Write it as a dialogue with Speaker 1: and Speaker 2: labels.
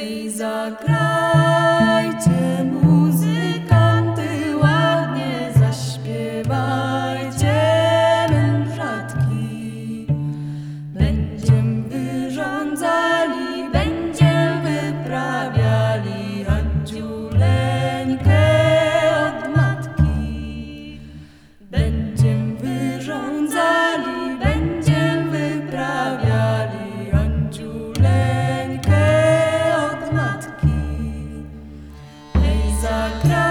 Speaker 1: Hej, zagrajcie mu tua.